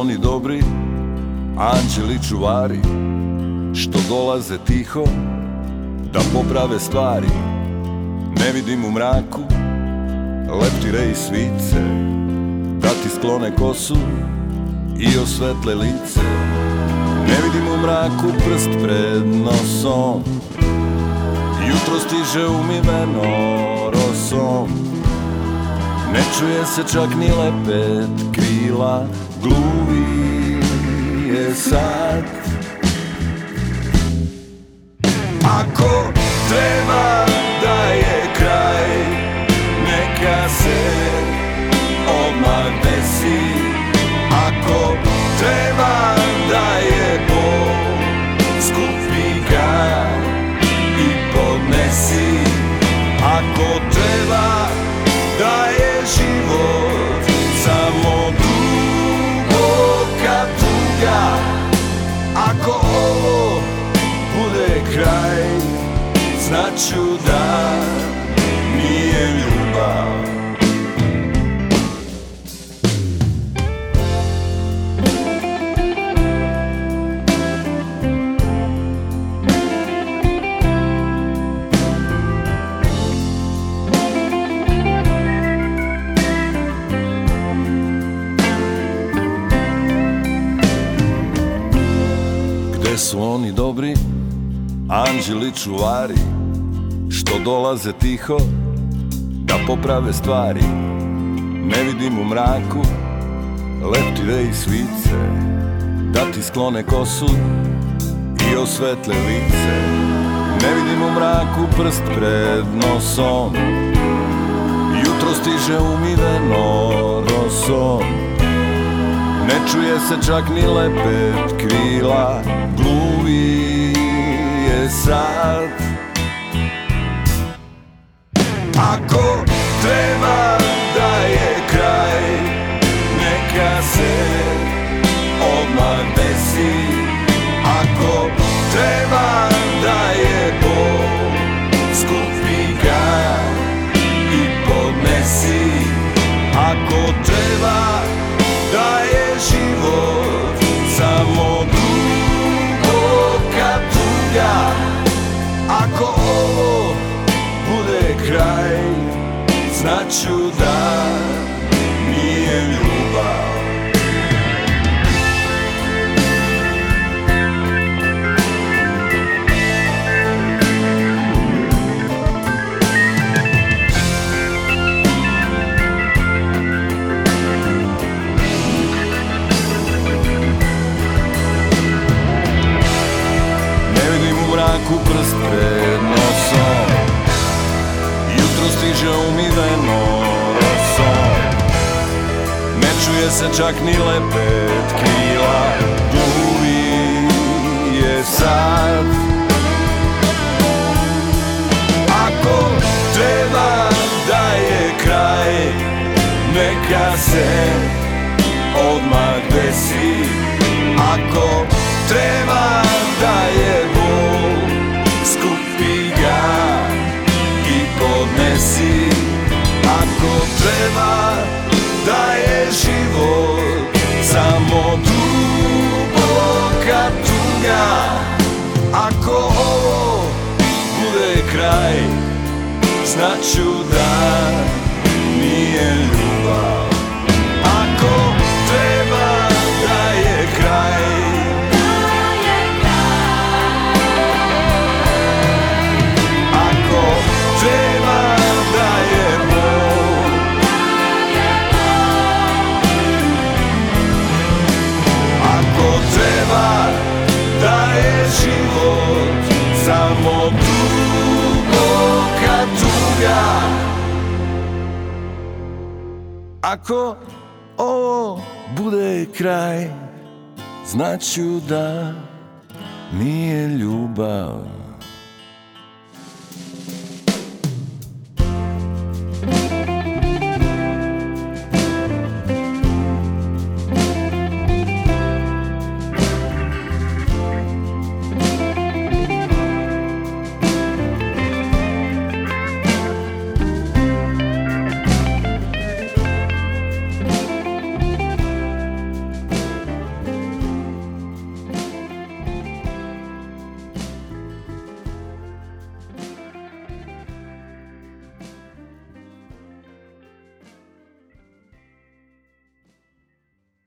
oni dobri Anđeli čuvari Što dolaze tiho Da poprave stvari. Ne vidim u mraku Leptire i svice Da ti sklone kosu I osvetle lice. Ne vidim u mraku prst pred nosom Jutro stiže umiveno rosom Ne čuje se čak ni lepet krila Gluvi je sad. Ako Znaću da nije ljubav. Gde su oni dobri, anđeli čuvari Što dolaze tiho da poprave stvari. Ne vidim u mraku leptive i svice Da ti sklone kosu i osvetle lice. Ne vidim u mraku prst pred nosom Jutro stiže umiveno rosom. Ne čuje se čak ni lepet krila Gluvi sad. Ako treba da je kraj Neka se odmah desi Znaću Jutro stiže umiveno rosom Ne čuje se čak ni lepet krila. Gluvi je sad. Ako treba da je kraj Neka se kraj Znaću da nije ljubav tuga Ako ovo bude kraj Znaću da nije ljubav